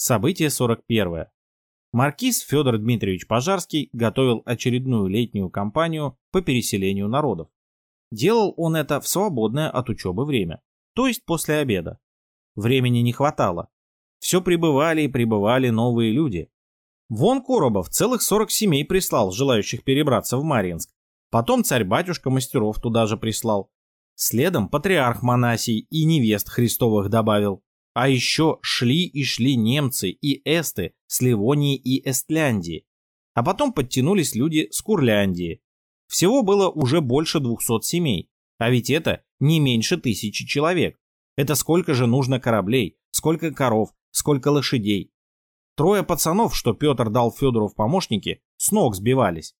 Событие 41. Маркиз Федор Дмитриевич Пожарский готовил очередную летнюю кампанию по переселению народов. Делал он это в свободное от учебы время, то есть после обеда. Времени не хватало. Все прибывали и прибывали новые люди. Вон Коробов целых 40 семей прислал, желающих перебраться в Марьинск. Потом царь-батюшка мастеров туда же прислал. Следом патриарх Монасий и невест Христовых добавил. А еще шли и шли немцы и эсты с Ливонии и Эстляндии. А потом подтянулись люди с Курляндии. Всего было уже больше 200 семей. А ведь это не меньше тысячи человек. Это сколько же нужно кораблей, сколько коров, сколько лошадей. Трое пацанов, что Петр дал Федору в помощники, с ног сбивались.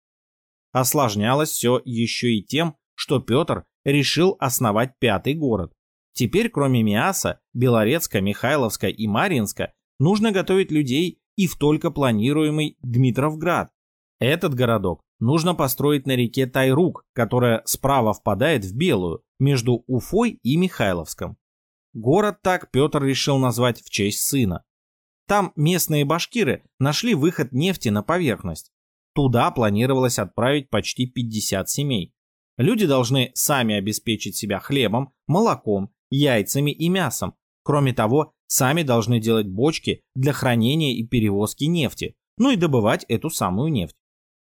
Осложнялось все еще и тем, что Петр решил основать пятый город. Теперь, кроме Миаса, Белорецка, Михайловска и Маринска, нужно готовить людей и в только планируемый Дмитровград. Этот городок нужно построить на реке Тайрук, которая справа впадает в Белую, между Уфой и Михайловском. Город так Петр решил назвать в честь сына. Там местные башкиры нашли выход нефти на поверхность. Туда планировалось отправить почти 50 семей. Люди должны сами обеспечить себя хлебом, молоком яйцами и мясом. Кроме того, сами должны делать бочки для хранения и перевозки нефти, ну и добывать эту самую нефть.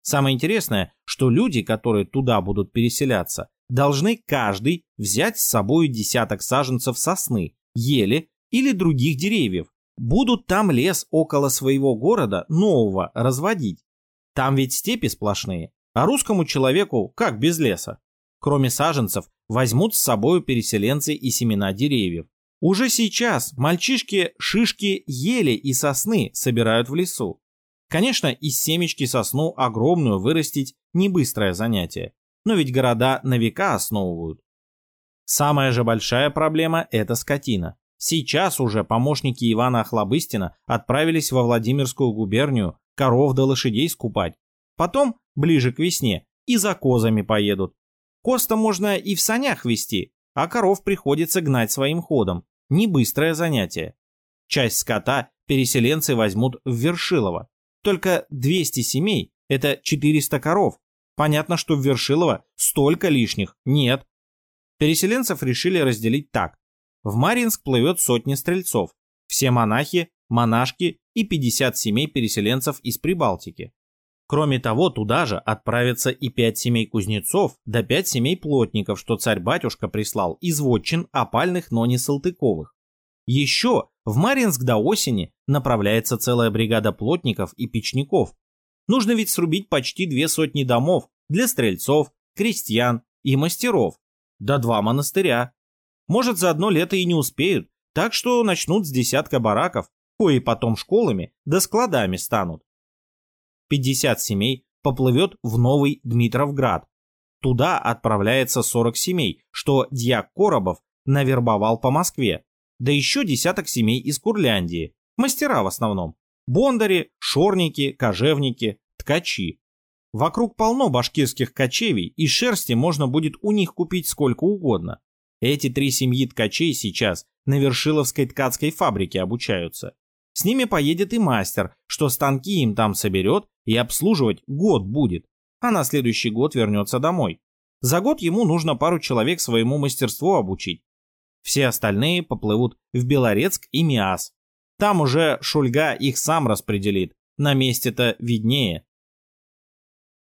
Самое интересное, что люди, которые туда будут переселяться, должны каждый взять с собой десяток саженцев сосны, ели или других деревьев. Будут там лес около своего города нового разводить. Там ведь степи сплошные, а русскому человеку как без леса? Кроме саженцев, возьмут с собой переселенцы и семена деревьев. Уже сейчас мальчишки шишки ели и сосны собирают в лесу. Конечно, из семечки сосну огромную вырастить не быстрое занятие, но ведь города на века основывают. Самая же большая проблема – это скотина. Сейчас уже помощники Ивана Охлобыстина отправились во Владимирскую губернию коров да лошадей скупать. Потом, ближе к весне, и за козами поедут. Коста можно и в санях вести, а коров приходится гнать своим ходом. Не быстрое занятие. Часть скота переселенцы возьмут в Вершилово. Только 200 семей – это 400 коров. Понятно, что в Вершилово столько лишних нет. Переселенцев решили разделить так. В Маринск плывет сотни стрельцов. Все монахи, монашки и 50 семей переселенцев из Прибалтики. Кроме того, туда же отправятся и пять семей кузнецов, да пять семей плотников, что царь-батюшка прислал из вотчин опальных, но не салтыковых. Еще в Маринск до осени направляется целая бригада плотников и печников. Нужно ведь срубить почти две сотни домов для стрельцов, крестьян и мастеров, да два монастыря. Может, за одно лето и не успеют, так что начнут с десятка бараков, кои потом школами да складами станут. 50 семей поплывет в Новый Дмитровград. Туда отправляется 40 семей, что дьяк Коробов навербовал по Москве. Да еще десяток семей из Курляндии. Мастера в основном. Бондари, шорники, кожевники, ткачи. Вокруг полно башкирских кочевий, и шерсти можно будет у них купить сколько угодно. Эти три семьи ткачей сейчас на Вершиловской ткацкой фабрике обучаются. С ними поедет и мастер, что станки им там соберет и обслуживать год будет, а на следующий год вернется домой. За год ему нужно пару человек своему мастерству обучить. Все остальные поплывут в Белорецк и Миас. Там уже Шульга их сам распределит, на месте-то виднее.